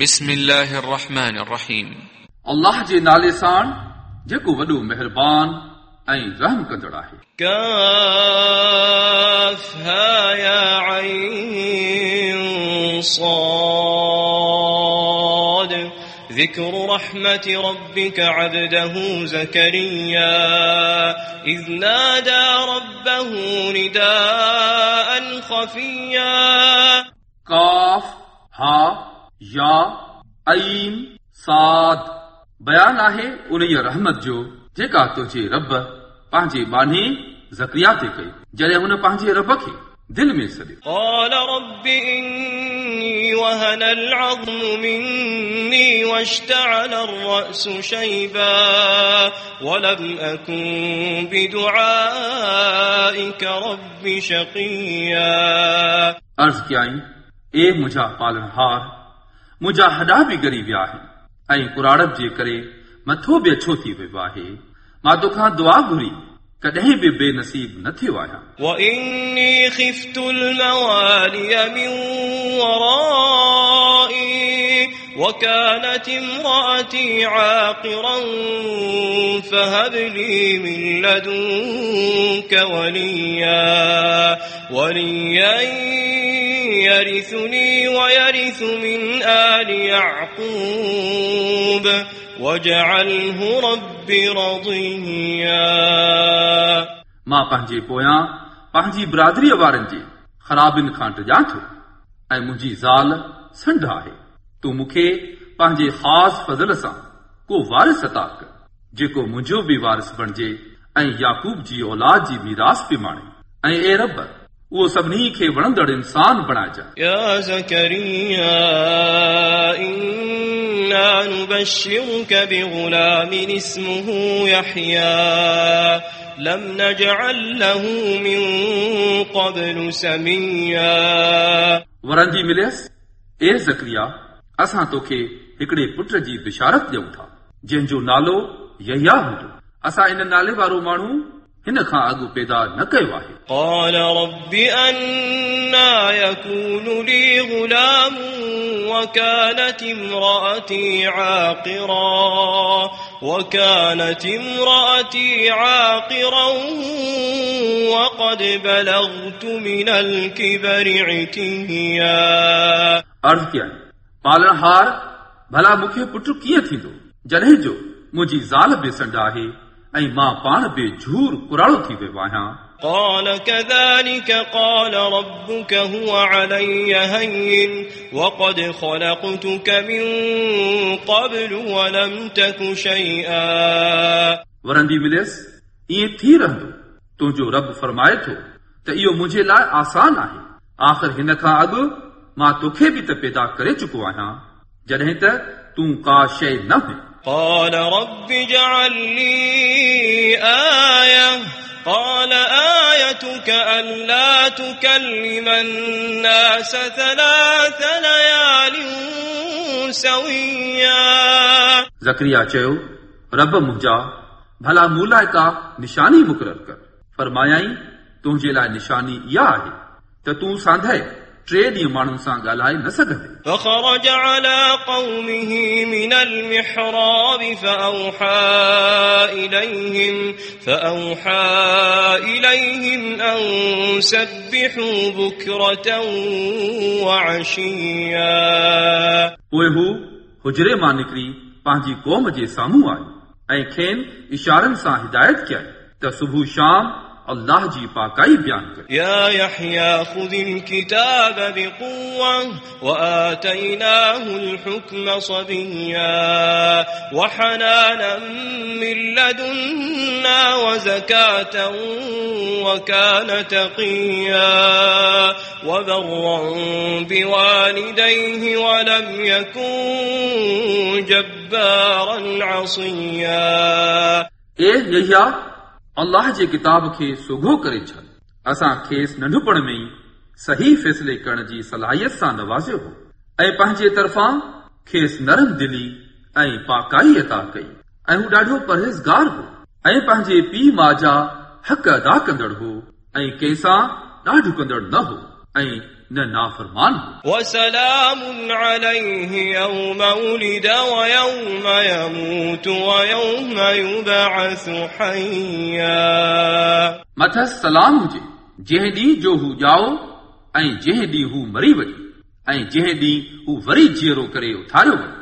بسم الله الرحمن الرحيم الله جي نالي سان جيڪو وڏو مهربان ۽ رحم ڪندڙ آهي كاف ها يا عين صاد ذكر رحمة ربك عبده زكريا إذ نادى ربه نداء خفيا قاف ها या ऐन साद बयान आहे उन रहमत जो जेका तुंहिंजे रब पंहिंजे बानी ज़करिया ते कई जॾहिं हुन पंहिंजे रब खे दिलि में सॾियो قال رب إني وهن العظم مني واشتعل الرأس شيبا ولم أكن بدعائك رب شقيا अर्ज़ कयाई ए मुंहिंजा पालनहार मुंहिंजा हॾा बि ॻरी विया आहिनि ऐं कुराड़प जे करे मथो बि अछो थी वियो आहे मां तोखां दुआ घुरी कॾहिं बि बेनसीब न थियो आहियां وإني خفت الموالي من ورائي وكانت امرأتي عاقرا فهب لي من لدنك وليا وليا يرثني ويرث من آل يعقوب واجعله رب رضيا मां पंहिंजे पोयां पंहिंजी बिरादरीअ वारनि जे ख़राबियुनि खां टिॼां थो ऐं मुंहिंजी ज़ाल संड आहे तूं मूंखे पंहिंजे ख़ासि फज़ल सां को वारिस अता कर जेको मुंहिंजो बि वारिस बणिजे ऐं याकूब जी औलाद जी मीरास बि माणे ऐं ए रब उहो सभिनी खे वणंदड़ इंसान बणाइजांइ يا زكريا إنا نبشرك بغلام اسمه يحيى لم نجعل له من قبل سميا वरंदी मिलियसि ए ज़करिया असां तोखे हिकिड़े पुट जी बिशारत ॾियूं था जंहिंजो नालो यहिया हूंदो असां इन नाले वारो माण्हू हिन खां अॻु पैदा न कयो आहे قال رب أنا يكون لي غلام وكانت امرأتي عاقرا وكانت امرأتي عاقرا وقد بلغت من الكبر عتيا अर्ज़ कयई पालनहार भला मूंखे पुट कीअं थींदो जॾहिं जो मुंहिंजी ज़ाल बि संड आहे ऐं मां पाण बि झूर कुराड़ो थी वियो आहियां قال كذلك قال ربك هو علي هين وقد خلقتك من قبل ولم تك شيئا वरंदी मिलियसि ईअं थी रहंदो तुंहिंजो रब फरमाए थो त इहो मुंहिंजे लाइ आसान आहे आख़िर हिन खां अॻु मां तोखे बि त पैदा करे चुको आहियां जॾहिं त तूं का शइ न हुई قال رب اجعل لي آية قال آيتك ألا تكلم الناس ثلاث ليال سويا ज़करिया चयो रब मुंहिंजा भला मूं लाइ का निशानी मुक़ररु कर फरमायाई तुंहिंजे लाइ निशानी इहा आहे त तूं सांधे टे ॾींहं माण्हुनि सां ॻाल्हाए न सघंदे فخرج على قومه من المحراب فأوحى إليهم فأوحى إليهم أن سبحوا بكرة وعشيا पोइ हू हुजरे मां निकिरी पंहिंजी क़ौम जे साम्हूं आई ऐं खेनि इशारनि सां हिदायत कयई त सुबुह शाम الله جی پاکائی بیان کرے۔ یا یحییٰ خذ الكتاب بقوة واتيناه الحكم صبيا وحنانا من لدنا وزكاه وكان تقيا وبرا بوالديه ولم يكن جبارا عصيا اي يحيى الله جي ڪتاب کي سگهو ڪري ڇڏ. اسان کيس ننڍپڻ ۾ ئي صحيح فيصلي ڪرڻ جي صلاحيت سان نوازيو هو. ۽ پنهنجي طرفان کيس نرم دلي ۽ پاڪائي عطا ڪئي. ۽ هو ڏاڍو پرهيزگار هو. ۽ پنهنجي پيءُ ماءُ جا حق ادا ڪندڙ هو. ۽ ڪنهن سان ڏاڍو ڪندڙ نه هو. ۽ न नाफ़रमान हो وسلام عليه يوم ولد ويوم يموت ويوم يبعث حيا मथसि सलाम हुजे जंहिं ॾींहुं जो हू ॼाओ ऐं जंहिं ॾींहुं हू मरी वञे ऐं जंहिं ॾींहुं हू वरी जीअरो करे उथारियो वञे